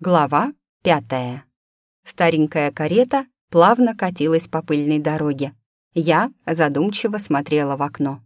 Глава пятая. Старенькая карета плавно катилась по пыльной дороге. Я задумчиво смотрела в окно.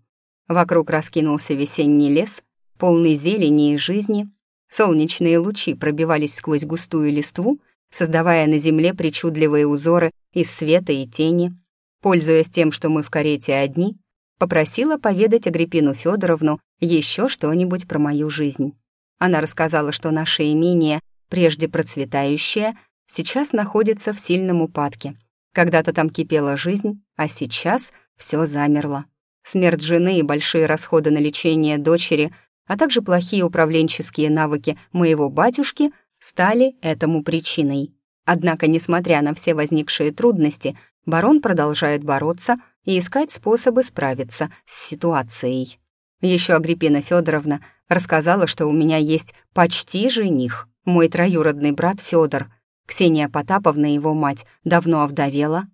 Вокруг раскинулся весенний лес, полный зелени и жизни. Солнечные лучи пробивались сквозь густую листву, создавая на земле причудливые узоры из света и тени. Пользуясь тем, что мы в карете одни, попросила поведать Агриппину Федоровну еще что-нибудь про мою жизнь. Она рассказала, что наше имение прежде процветающая, сейчас находится в сильном упадке. Когда-то там кипела жизнь, а сейчас все замерло. Смерть жены и большие расходы на лечение дочери, а также плохие управленческие навыки моего батюшки стали этому причиной. Однако, несмотря на все возникшие трудности, барон продолжает бороться и искать способы справиться с ситуацией. Еще Агриппина Федоровна рассказала, что у меня есть почти жених, мой троюродный брат Федор. Ксения Потаповна, его мать, давно овдовела.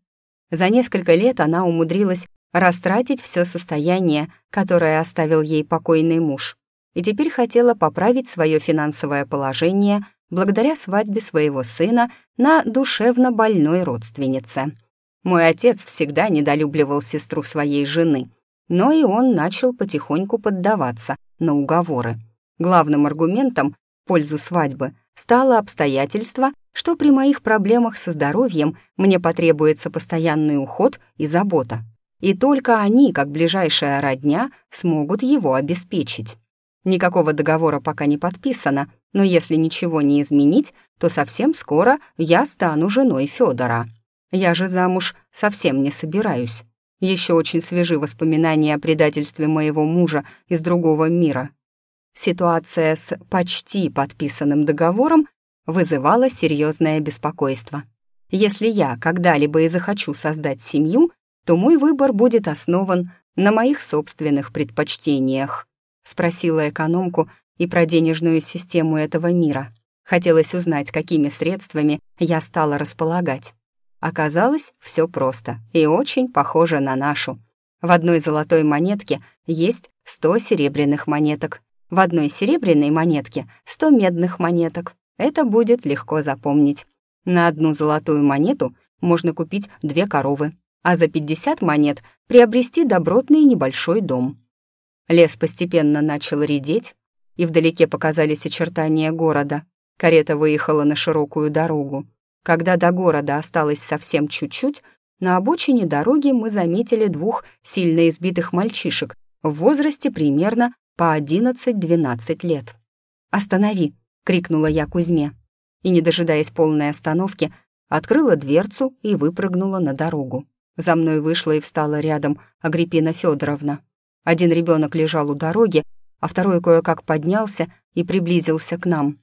За несколько лет она умудрилась растратить все состояние, которое оставил ей покойный муж, и теперь хотела поправить свое финансовое положение благодаря свадьбе своего сына на душевно больной родственнице. Мой отец всегда недолюбливал сестру своей жены, но и он начал потихоньку поддаваться на уговоры. Главным аргументом в пользу свадьбы стало обстоятельство, что при моих проблемах со здоровьем мне потребуется постоянный уход и забота. И только они, как ближайшая родня, смогут его обеспечить. Никакого договора пока не подписано, но если ничего не изменить, то совсем скоро я стану женой Федора. Я же замуж совсем не собираюсь. Еще очень свежи воспоминания о предательстве моего мужа из другого мира. Ситуация с почти подписанным договором вызывала серьезное беспокойство. Если я когда-либо и захочу создать семью, то мой выбор будет основан на моих собственных предпочтениях. Спросила экономку и про денежную систему этого мира. Хотелось узнать, какими средствами я стала располагать. Оказалось, все просто и очень похоже на нашу. В одной золотой монетке есть 100 серебряных монеток, в одной серебряной монетке 100 медных монеток. Это будет легко запомнить. На одну золотую монету можно купить две коровы, а за 50 монет приобрести добротный небольшой дом. Лес постепенно начал редеть, и вдалеке показались очертания города. Карета выехала на широкую дорогу. Когда до города осталось совсем чуть-чуть, на обочине дороги мы заметили двух сильно избитых мальчишек в возрасте примерно по 11-12 лет. «Останови!» — крикнула я Кузьме. И, не дожидаясь полной остановки, открыла дверцу и выпрыгнула на дорогу. За мной вышла и встала рядом Агриппина Федоровна. Один ребенок лежал у дороги, а второй кое-как поднялся и приблизился к нам.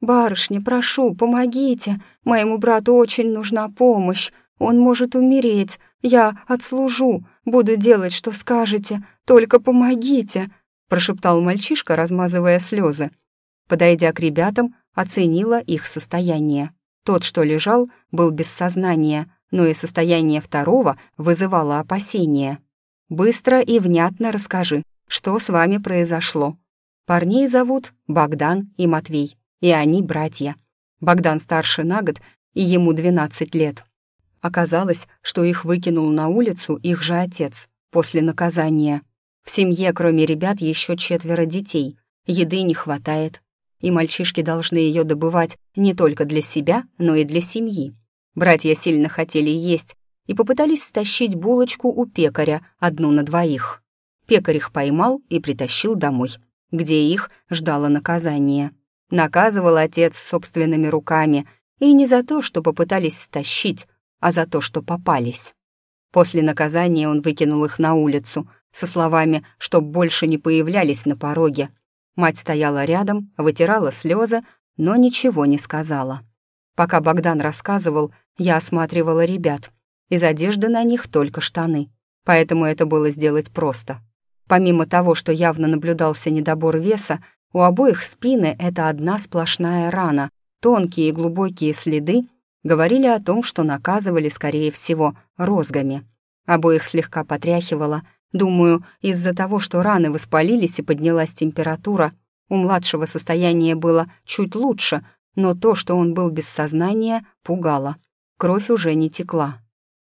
«Барышня, прошу, помогите. Моему брату очень нужна помощь. Он может умереть. Я отслужу. Буду делать, что скажете. Только помогите», прошептал мальчишка, размазывая слезы. Подойдя к ребятам, оценила их состояние. Тот, что лежал, был без сознания, но и состояние второго вызывало опасения. «Быстро и внятно расскажи, что с вами произошло. Парней зовут Богдан и Матвей, и они братья. Богдан старше на год, и ему 12 лет. Оказалось, что их выкинул на улицу их же отец после наказания. В семье, кроме ребят, еще четверо детей. Еды не хватает. И мальчишки должны ее добывать не только для себя, но и для семьи. Братья сильно хотели есть и попытались стащить булочку у пекаря, одну на двоих. Пекарь их поймал и притащил домой, где их ждало наказание. Наказывал отец собственными руками, и не за то, что попытались стащить, а за то, что попались. После наказания он выкинул их на улицу — со словами, чтоб больше не появлялись на пороге. Мать стояла рядом, вытирала слезы, но ничего не сказала. Пока Богдан рассказывал, я осматривала ребят. Из одежды на них только штаны, поэтому это было сделать просто. Помимо того, что явно наблюдался недобор веса, у обоих спины это одна сплошная рана, тонкие и глубокие следы говорили о том, что наказывали, скорее всего, розгами. Обоих слегка потряхивало, Думаю, из-за того, что раны воспалились и поднялась температура, у младшего состояние было чуть лучше, но то, что он был без сознания, пугало. Кровь уже не текла.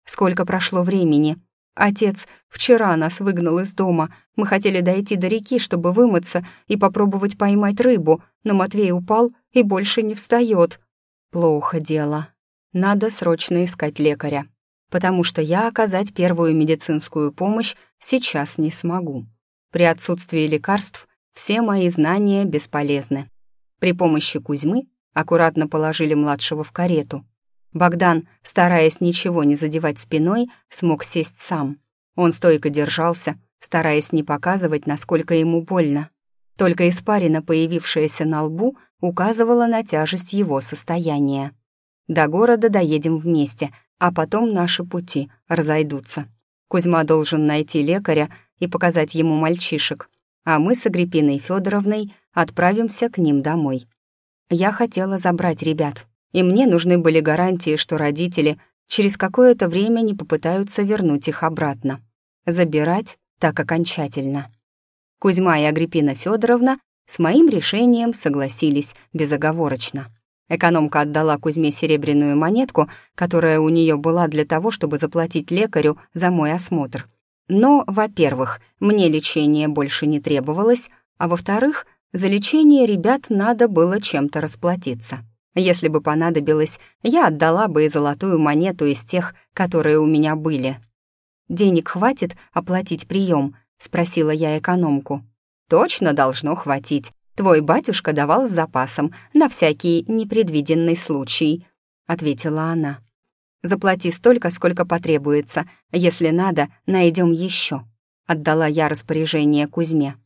Сколько прошло времени? Отец вчера нас выгнал из дома. Мы хотели дойти до реки, чтобы вымыться и попробовать поймать рыбу, но Матвей упал и больше не встает. Плохо дело. Надо срочно искать лекаря, потому что я оказать первую медицинскую помощь сейчас не смогу. При отсутствии лекарств все мои знания бесполезны. При помощи Кузьмы аккуратно положили младшего в карету. Богдан, стараясь ничего не задевать спиной, смог сесть сам. Он стойко держался, стараясь не показывать, насколько ему больно. Только испарина, появившаяся на лбу, указывала на тяжесть его состояния. До города доедем вместе, а потом наши пути разойдутся. Кузьма должен найти лекаря и показать ему мальчишек, а мы с Агриппиной Федоровной отправимся к ним домой. Я хотела забрать ребят, и мне нужны были гарантии, что родители через какое-то время не попытаются вернуть их обратно. Забирать так окончательно. Кузьма и Агриппина Федоровна с моим решением согласились безоговорочно. Экономка отдала Кузьме серебряную монетку, которая у нее была для того, чтобы заплатить лекарю за мой осмотр. Но, во-первых, мне лечение больше не требовалось, а во-вторых, за лечение ребят надо было чем-то расплатиться. Если бы понадобилось, я отдала бы и золотую монету из тех, которые у меня были. «Денег хватит оплатить прием?» — спросила я экономку. «Точно должно хватить. Твой батюшка давал с запасом на всякий непредвиденный случай», — ответила она. «Заплати столько, сколько потребуется. Если надо, найдем еще», — отдала я распоряжение Кузьме.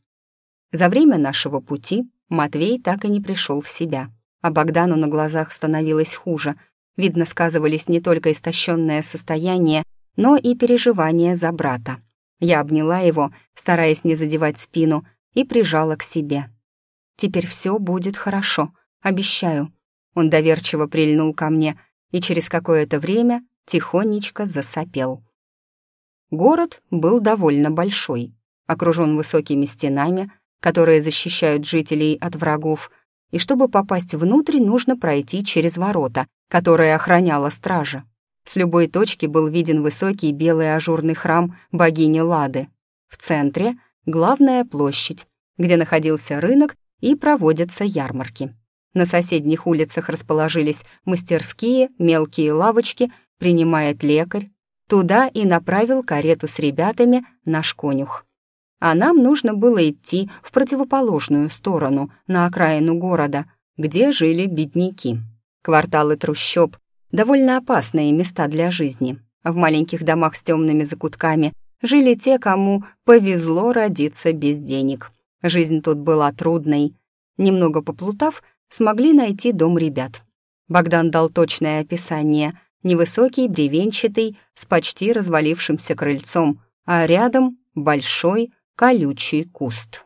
За время нашего пути Матвей так и не пришел в себя а Богдану на глазах становилось хуже. Видно, сказывались не только истощенное состояние, но и переживания за брата. Я обняла его, стараясь не задевать спину, и прижала к себе. «Теперь все будет хорошо, обещаю». Он доверчиво прильнул ко мне и через какое-то время тихонечко засопел. Город был довольно большой, окружен высокими стенами, которые защищают жителей от врагов, и чтобы попасть внутрь, нужно пройти через ворота, которые охраняла стража. С любой точки был виден высокий белый ажурный храм богини Лады. В центре — главная площадь, где находился рынок и проводятся ярмарки. На соседних улицах расположились мастерские, мелкие лавочки, принимает лекарь. Туда и направил карету с ребятами наш конюх а нам нужно было идти в противоположную сторону, на окраину города, где жили бедняки. Кварталы трущоб — довольно опасные места для жизни. В маленьких домах с темными закутками жили те, кому повезло родиться без денег. Жизнь тут была трудной. Немного поплутав, смогли найти дом ребят. Богдан дал точное описание. Невысокий, бревенчатый, с почти развалившимся крыльцом, а рядом — большой, колючий куст.